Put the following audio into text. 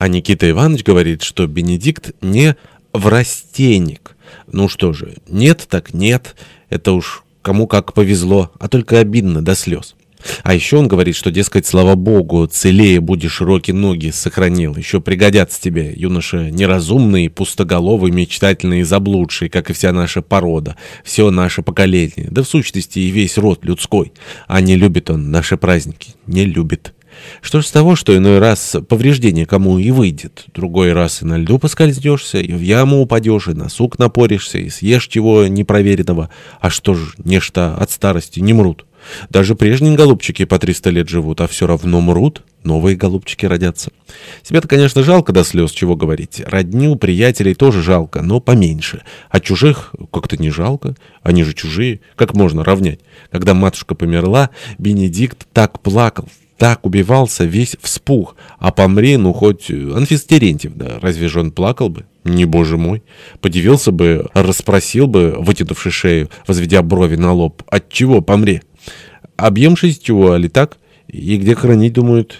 А Никита Иванович говорит, что Бенедикт не врастенник. Ну что же, нет так нет, это уж кому как повезло, а только обидно до слез. А еще он говорит, что, дескать, слава богу, целее будешь руки ноги сохранил. Еще пригодятся тебе, юноша, неразумный, пустоголовый, мечтательный и заблудший, как и вся наша порода, все наше поколение, да в сущности и весь род людской. А не любит он наши праздники, не любит. Что ж с того, что иной раз повреждение кому и выйдет, другой раз и на льду поскользнешься, и в яму упадешь, и на сук напоришься, и съешь чего непроверенного. А что ж, нечто от старости не мрут. Даже прежние голубчики по 300 лет живут, а все равно мрут, новые голубчики родятся. Себя-то, конечно, жалко до слез, чего говорить. Родню, приятелей тоже жалко, но поменьше. А чужих как-то не жалко. Они же чужие. Как можно равнять? Когда матушка померла, Бенедикт так плакал, так убивался, весь вспух. А помри, ну, хоть Анфис Терентьев, да, разве же он плакал бы? Не, боже мой. Подивился бы, расспросил бы, вытянувши шею, возведя брови на лоб. От чего помри? Объемшись чего, али так? И где хранить, думают?